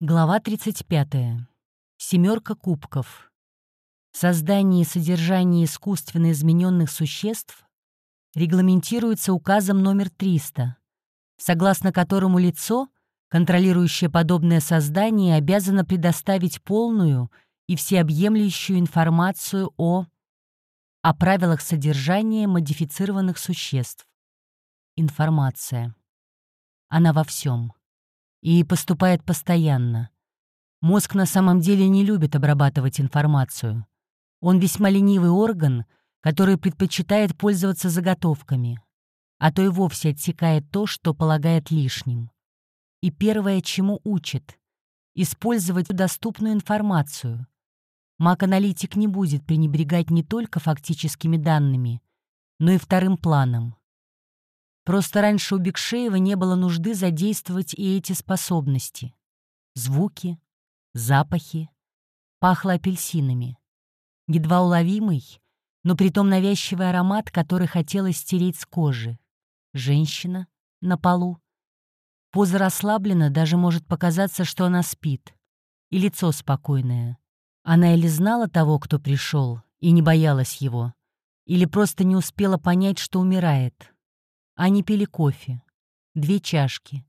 Глава 35. Семерка кубков. Создание и содержание искусственно измененных существ регламентируется указом номер 300, согласно которому лицо, контролирующее подобное создание, обязано предоставить полную и всеобъемлющую информацию о о правилах содержания модифицированных существ. Информация. Она во всем и поступает постоянно. Мозг на самом деле не любит обрабатывать информацию. Он весьма ленивый орган, который предпочитает пользоваться заготовками, а то и вовсе отсекает то, что полагает лишним. И первое, чему учит — использовать доступную информацию. Маг-аналитик не будет пренебрегать не только фактическими данными, но и вторым планом. Просто раньше у Бекшеева не было нужды задействовать и эти способности. Звуки, запахи. Пахло апельсинами. Едва уловимый, но притом навязчивый аромат, который хотелось стереть с кожи. Женщина на полу. Поза расслаблена, даже может показаться, что она спит. И лицо спокойное. Она или знала того, кто пришел, и не боялась его, или просто не успела понять, что умирает. Они пили кофе. Две чашки.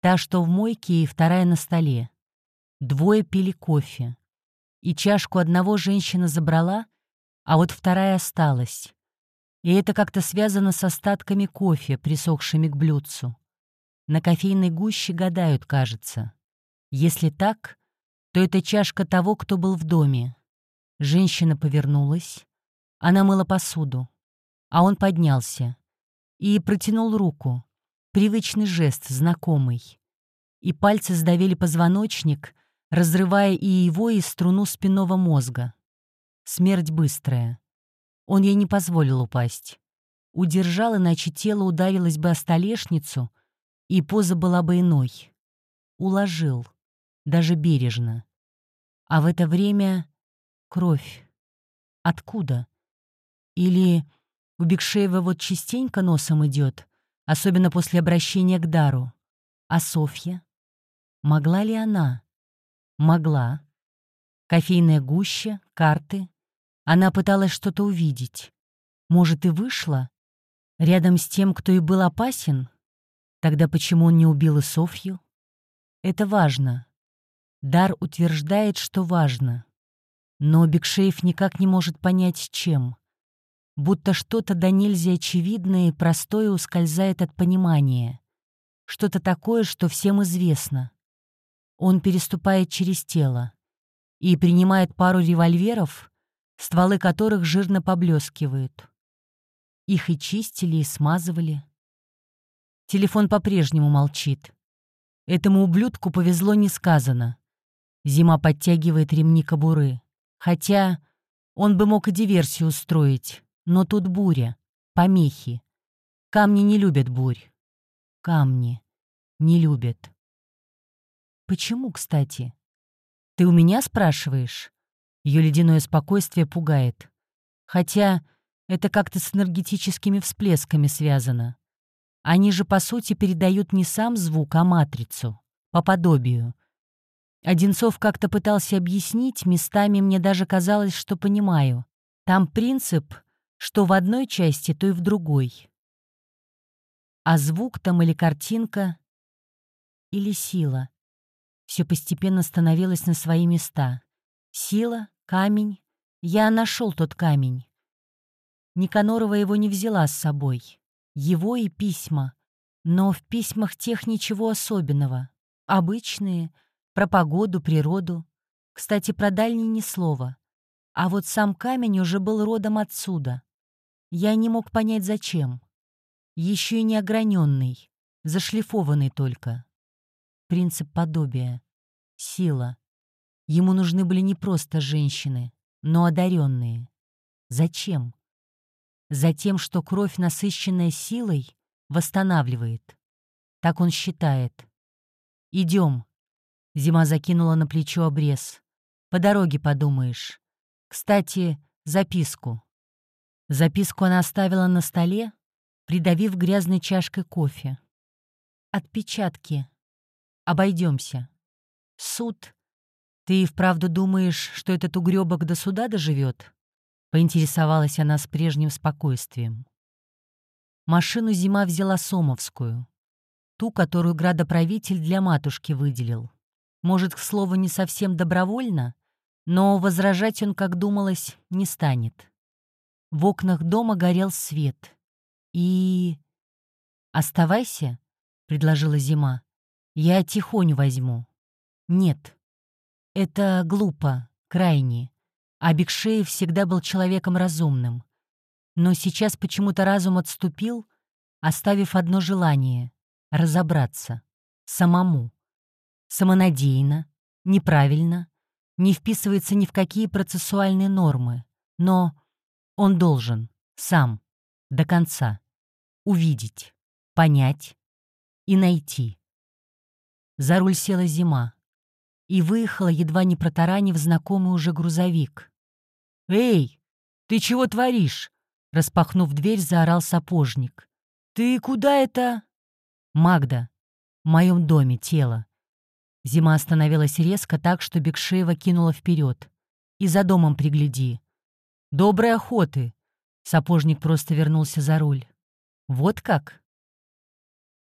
Та, что в мойке, и вторая на столе. Двое пили кофе. И чашку одного женщина забрала, а вот вторая осталась. И это как-то связано с остатками кофе, присохшими к блюдцу. На кофейной гуще гадают, кажется. Если так, то это чашка того, кто был в доме. Женщина повернулась. Она мыла посуду. А он поднялся и протянул руку. Привычный жест, знакомый. И пальцы сдавили позвоночник, разрывая и его, и струну спинного мозга. Смерть быстрая. Он ей не позволил упасть. Удержал, иначе тело ударилось бы о столешницу, и поза была бы иной. Уложил, даже бережно. А в это время кровь. Откуда? Или у Бекшеева вот частенько носом идет, особенно после обращения к дару. А Софья? Могла ли она? Могла. Кофейная гуща, карты. Она пыталась что-то увидеть. Может, и вышла? Рядом с тем, кто и был опасен? Тогда почему он не убил и Софью? Это важно. Дар утверждает, что важно. Но Бекшеев никак не может понять, чем будто что-то до нельзя очевидное и простое ускользает от понимания. Что-то такое, что всем известно. Он переступает через тело и принимает пару револьверов, стволы которых жирно поблескивают. Их и чистили, и смазывали. Телефон по-прежнему молчит. Этому ублюдку повезло несказанно. Зима подтягивает ремни кобуры. Хотя он бы мог и диверсию устроить. Но тут буря, помехи. Камни не любят бурь. Камни не любят. Почему, кстати? Ты у меня спрашиваешь? Ее ледяное спокойствие пугает. Хотя это как-то с энергетическими всплесками связано. Они же, по сути, передают не сам звук, а матрицу, по подобию. Одинцов как-то пытался объяснить, местами мне даже казалось, что понимаю. Там принцип что в одной части, то и в другой. А звук там или картинка, или сила. Все постепенно становилось на свои места. Сила, камень. Я нашел тот камень. Никанорова его не взяла с собой. Его и письма. Но в письмах тех ничего особенного. Обычные, про погоду, природу. Кстати, про дальний ни слова. А вот сам камень уже был родом отсюда. Я не мог понять, зачем. Еще и не ограненный, зашлифованный только. Принцип подобия. Сила. Ему нужны были не просто женщины, но одаренные. Зачем? Затем, что кровь, насыщенная силой, восстанавливает. Так он считает. Идем. Зима закинула на плечо обрез. По дороге подумаешь. Кстати, записку. Записку она оставила на столе, придавив грязной чашкой кофе. «Отпечатки. Обойдемся. суд. Ты и вправду думаешь, что этот угребок до суда доживет? Поинтересовалась она с прежним спокойствием. Машину зима взяла Сомовскую. Ту, которую градоправитель для матушки выделил. Может, к слову, не совсем добровольно, но возражать он, как думалось, не станет. В окнах дома горел свет. И... «Оставайся», — предложила Зима. «Я тихоню возьму». «Нет. Это глупо, крайне. А Бекшеев всегда был человеком разумным. Но сейчас почему-то разум отступил, оставив одно желание — разобраться. Самому. Самонадеянно, неправильно, не вписывается ни в какие процессуальные нормы. Но он должен, сам, до конца, увидеть, понять и найти. За руль села зима и выехала, едва не протаранив знакомый уже грузовик. «Эй, ты чего творишь?» Распахнув дверь, заорал сапожник. «Ты куда это?» «Магда. В моем доме тело». Зима остановилась резко так, что Бекшеева кинула вперед. «И за домом пригляди. Доброй охоты!» Сапожник просто вернулся за руль. «Вот как?»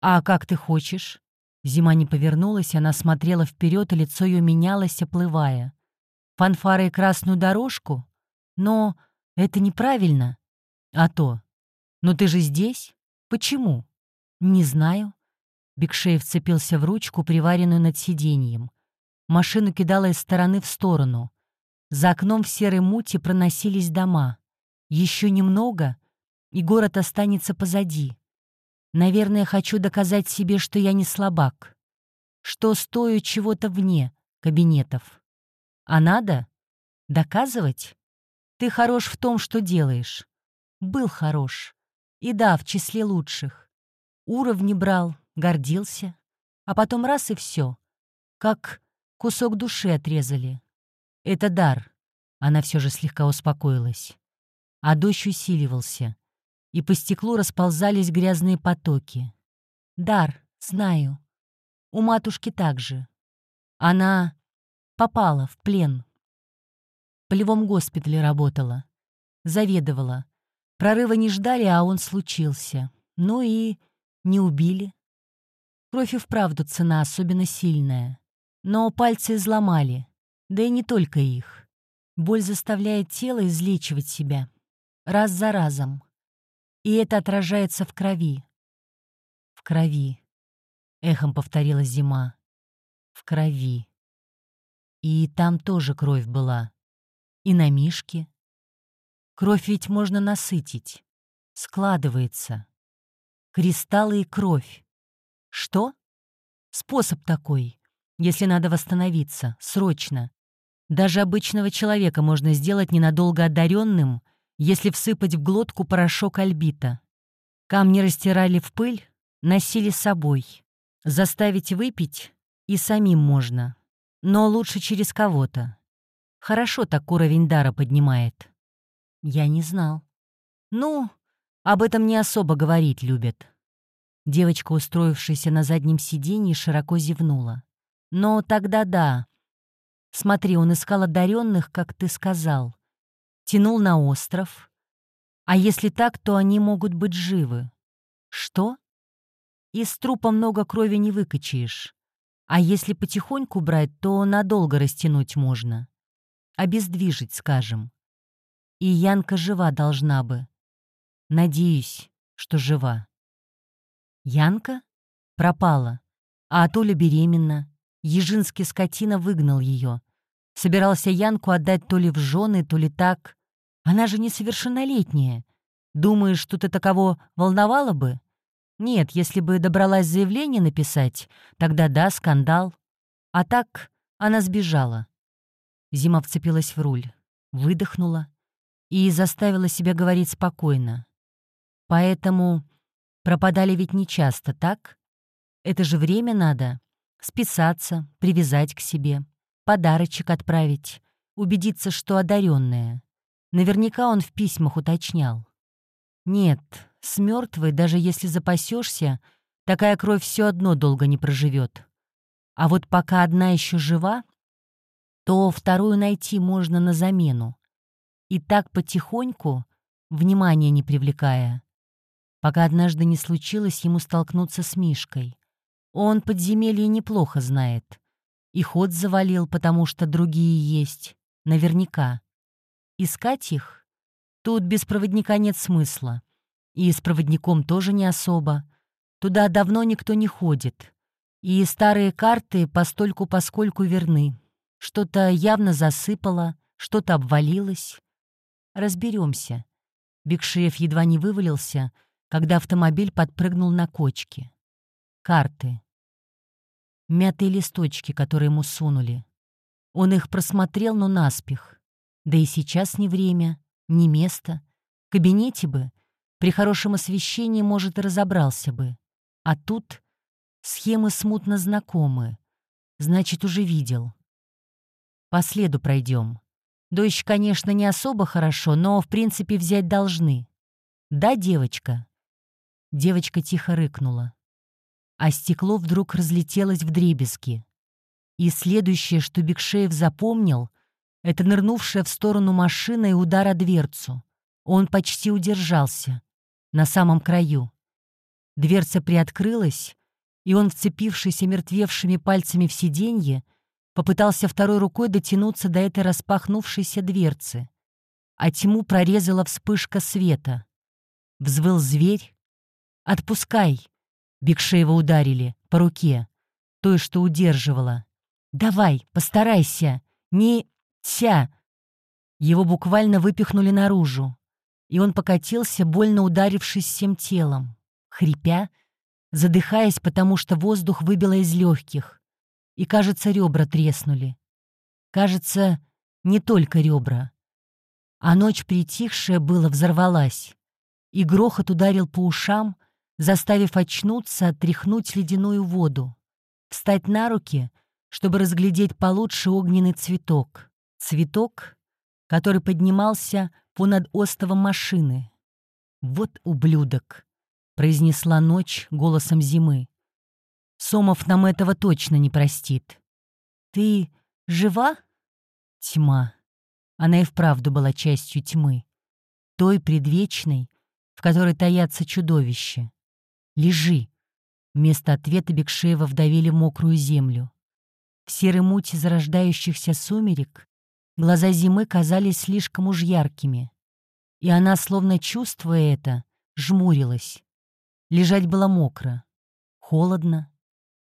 «А как ты хочешь?» Зима не повернулась, она смотрела вперед, и лицо ее менялось, оплывая. «Фанфары и красную дорожку? Но это неправильно. А то. Но ты же здесь? Почему?» «Не знаю». Бекшеев вцепился в ручку, приваренную над сиденьем. Машину кидала из стороны в сторону. За окном в серой мути проносились дома. Еще немного, и город останется позади. Наверное, хочу доказать себе, что я не слабак, что стою чего-то вне кабинетов. А надо? Доказывать? Ты хорош в том, что делаешь. Был хорош. И да, в числе лучших. Уровни брал, гордился. А потом раз и все. Как кусок души отрезали. Это дар. Она все же слегка успокоилась. А дождь усиливался, и по стеклу расползались грязные потоки. Дар, знаю. У матушки также. Она попала в плен. В полевом госпитале работала. Заведовала. Прорыва не ждали, а он случился. Ну и не убили. Кровь и вправду цена особенно сильная. Но пальцы изломали. Да и не только их. Боль заставляет тело излечивать себя. Раз за разом. И это отражается в крови. В крови. Эхом повторила зима. В крови. И там тоже кровь была. И на мишке. Кровь ведь можно насытить. Складывается. Кристаллы и кровь. Что? Способ такой, если надо восстановиться, срочно. Даже обычного человека можно сделать ненадолго одаренным, если всыпать в глотку порошок альбита. Камни растирали в пыль, носили с собой. Заставить выпить и самим можно. Но лучше через кого-то. Хорошо так уровень дара поднимает. Я не знал. Ну, об этом не особо говорить любят. Девочка, устроившаяся на заднем сиденье, широко зевнула. Но тогда да, Смотри, он искал одаренных, как ты сказал. Тянул на остров. А если так, то они могут быть живы. Что? Из трупа много крови не выкачаешь. А если потихоньку брать, то надолго растянуть можно. Обездвижить, скажем. И Янка жива должна бы. Надеюсь, что жива. Янка? Пропала. А Атуля беременна. Ежинский скотина выгнал ее. Собирался Янку отдать то ли в жены, то ли так. Она же несовершеннолетняя. Думаешь, что-то таково волновало бы? Нет, если бы добралась заявление написать, тогда да, скандал. А так она сбежала. Зима вцепилась в руль, выдохнула и заставила себя говорить спокойно. Поэтому пропадали ведь нечасто, так? Это же время надо. Списаться, привязать к себе, подарочек отправить, убедиться, что одаренная. Наверняка он в письмах уточнял. Нет, с мертвой, даже если запасешься, такая кровь все одно долго не проживет. А вот пока одна еще жива, то вторую найти можно на замену. И так потихоньку, внимания не привлекая, пока однажды не случилось ему столкнуться с Мишкой. Он подземелье неплохо знает. И ход завалил, потому что другие есть. Наверняка. Искать их? Тут без проводника нет смысла. И с проводником тоже не особо. Туда давно никто не ходит. И старые карты постольку-поскольку верны. Что-то явно засыпало, что-то обвалилось. Разберемся. Бекшеев едва не вывалился, когда автомобиль подпрыгнул на кочке. Карты. Мятые листочки, которые ему сунули. Он их просмотрел, но наспех. Да и сейчас не время, не место. В кабинете бы, при хорошем освещении, может, и разобрался бы. А тут схемы смутно знакомы. Значит, уже видел. По следу пройдем. Дождь, конечно, не особо хорошо, но, в принципе, взять должны. Да, девочка?» Девочка тихо рыкнула. А стекло вдруг разлетелось в дребезги. И следующее, что Бекшеев запомнил, это нырнувшая в сторону машина и удар о дверцу. Он почти удержался. На самом краю. Дверца приоткрылась, и он, вцепившись омертвевшими пальцами в сиденье, попытался второй рукой дотянуться до этой распахнувшейся дверцы. А тьму прорезала вспышка света. Взвыл зверь. «Отпускай!» Бекшеева ударили по руке, той, что удерживала. «Давай, постарайся! Не... ся!» Его буквально выпихнули наружу, и он покатился, больно ударившись всем телом, хрипя, задыхаясь, потому что воздух выбило из легких и, кажется, ребра треснули. Кажется, не только ребра. А ночь притихшая была взорвалась, и грохот ударил по ушам, заставив очнуться, отряхнуть ледяную воду, встать на руки, чтобы разглядеть получше огненный цветок. Цветок, который поднимался понад остовом машины. «Вот ублюдок!» — произнесла ночь голосом зимы. Сомов нам этого точно не простит. Ты жива? Тьма. Она и вправду была частью тьмы. Той предвечной, в которой таятся чудовища. Лежи. Вместо ответа Бекшеева вдавили мокрую землю. В серой мути зарождающихся сумерек глаза зимы казались слишком уж яркими. И она, словно чувствуя это, жмурилась. Лежать было мокро, холодно,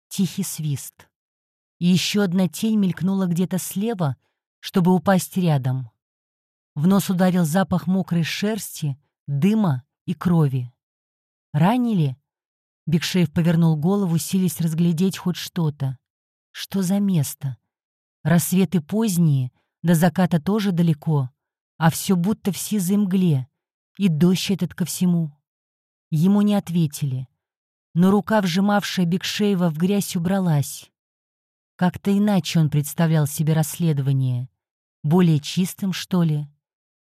Тихий свист. И еще одна тень мелькнула где-то слева, чтобы упасть рядом. В нос ударил запах мокрой шерсти, дыма и крови. «Ранили?» Бекшеев повернул голову, силясь разглядеть хоть что-то. «Что за место? Рассветы поздние, до заката тоже далеко, а все будто в сизой мгле, и дождь этот ко всему». Ему не ответили но рука, вжимавшая Бекшеева в грязь, убралась. Как-то иначе он представлял себе расследование. Более чистым, что ли?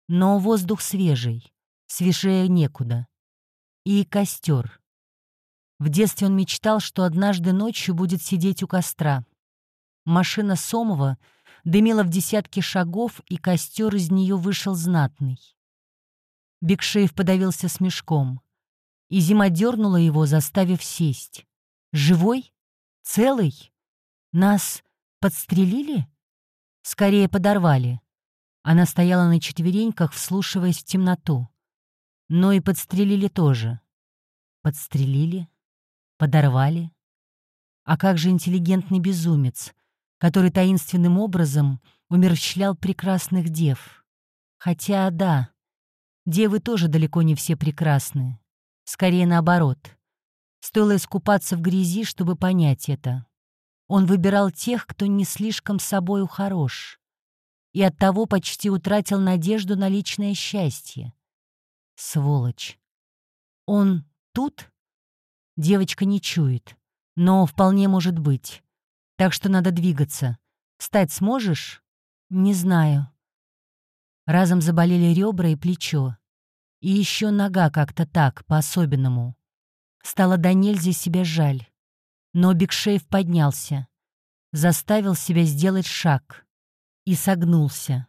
Но воздух свежий, свежее некуда. И костер. В детстве он мечтал, что однажды ночью будет сидеть у костра. Машина Сомова дымила в десятки шагов, и костер из нее вышел знатный. Бекшеев подавился смешком и зима дернула его, заставив сесть. «Живой? Целый? Нас подстрелили?» «Скорее подорвали». Она стояла на четвереньках, вслушиваясь в темноту. Но и подстрелили тоже. Подстрелили? Подорвали? А как же интеллигентный безумец, который таинственным образом умерщвлял прекрасных дев? Хотя, да, девы тоже далеко не все прекрасны. Скорее наоборот. Стоило искупаться в грязи, чтобы понять это. Он выбирал тех, кто не слишком собою хорош. И оттого почти утратил надежду на личное счастье. Сволочь. Он тут? Девочка не чует. Но вполне может быть. Так что надо двигаться. Встать сможешь? Не знаю. Разом заболели ребра и плечо. И еще нога как-то так, по-особенному. Стало до нельзя себя жаль. Но Бекшеев поднялся. заставил себя сделать шаг и согнулся.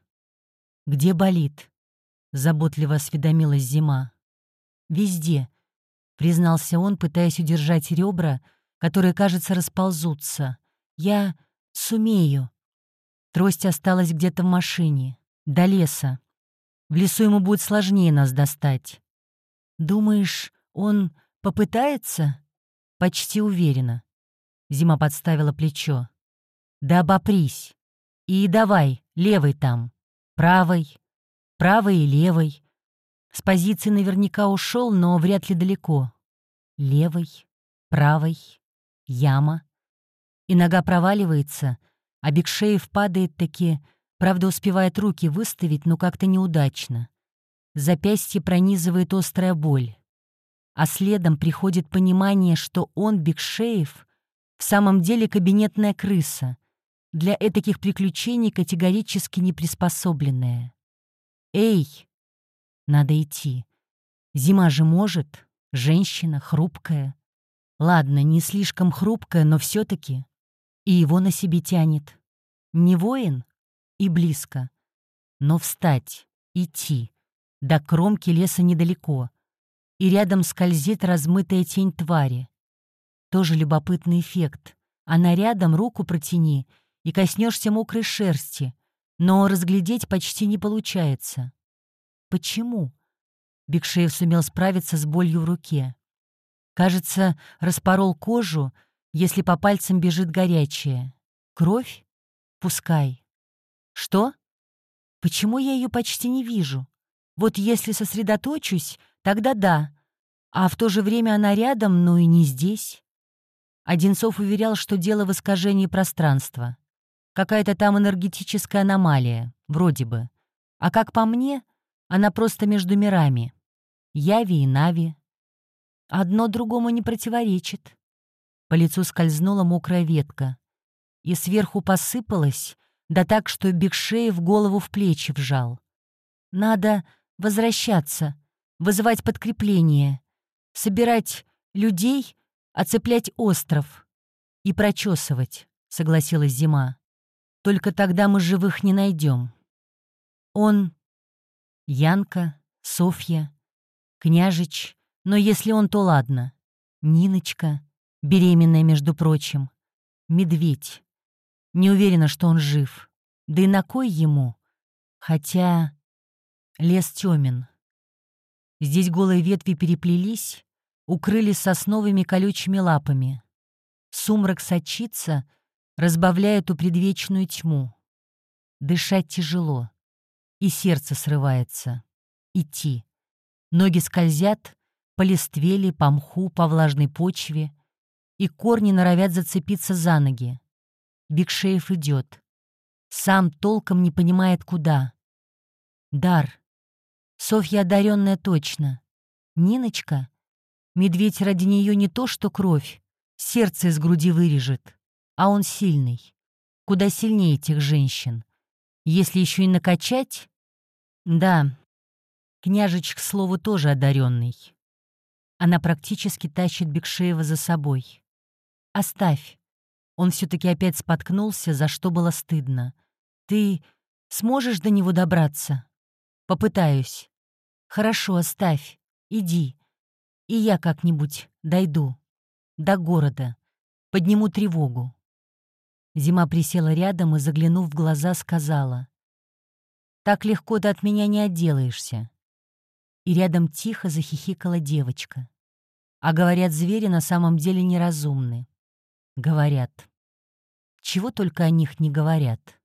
«Где болит?» — заботливо осведомилась зима. «Везде», — признался он, пытаясь удержать ребра, которые, кажется, расползутся. «Я сумею». Трость осталась где-то в машине, до леса. В лесу ему будет сложнее нас достать. Думаешь, он попытается? Почти уверена. Зима подставила плечо. Да обопрись. И давай, левой там. Правой. Правой и левой. С позиции наверняка ушел, но вряд ли далеко. Левой, правой, яма. И нога проваливается, а Бекшеев падает таки, правда успевает руки выставить, но как-то неудачно. Запястье пронизывает острая боль. А следом приходит понимание, что он, Бекшеев, в самом деле кабинетная крыса, для этаких приключений категорически не приспособленная. «Эй!» Надо идти. Зима же может, женщина, хрупкая. Ладно, не слишком хрупкая, но все таки И его на себе тянет. Не воин? И близко. Но встать, идти. До кромки леса недалеко. И рядом скользит размытая тень твари. Тоже любопытный эффект. Она рядом, руку протяни, и коснешься мокрой шерсти, но разглядеть почти не получается. Почему? Бекшеев сумел справиться с болью в руке. Кажется, распорол кожу, если по пальцам бежит горячее. Кровь? Пускай. Что? Почему я ее почти не вижу? Вот если сосредоточусь, тогда да. А в то же время она рядом, но и не здесь. Одинцов уверял, что дело в искажении пространства. Какая-то там энергетическая аномалия, вроде бы. А как по мне, она просто между мирами. Яви и Нави. Одно другому не противоречит. По лицу скользнула мокрая ветка. И сверху посыпалась, да так, что Бекшеев голову в плечи вжал. Надо возвращаться, вызывать подкрепление, собирать людей, оцеплять остров и прочесывать, согласилась Зима. Только тогда мы живых не найдем. Он Янка, Софья, Княжич, но если он, то ладно. Ниночка, беременная, между прочим. Медведь. Не уверена, что он жив. Да и на кой ему? Хотя лес тёмен. Здесь голые ветви переплелись, укрылись сосновыми колючими лапами. Сумрак сочится, разбавляя ту предвечную тьму. Дышать тяжело и сердце срывается. Идти. Ноги скользят по листве по мху, по влажной почве, и корни норовят зацепиться за ноги. Бекшеев идет. Сам толком не понимает, куда. Дар. Софья одаренная точно. Ниночка? Медведь ради нее не то, что кровь, сердце из груди вырежет. А он сильный. Куда сильнее этих женщин. Если еще и накачать, да, княжич, к слову, тоже одаренный. Она практически тащит Бекшеева за собой. «Оставь». Он все-таки опять споткнулся, за что было стыдно. «Ты сможешь до него добраться?» «Попытаюсь». «Хорошо, оставь. Иди. И я как-нибудь дойду. До города. Подниму тревогу». Зима присела рядом и, заглянув в глаза, сказала. Так легко ты от меня не отделаешься. И рядом тихо захихикала девочка. А говорят, звери на самом деле неразумны. Говорят. Чего только о них не говорят.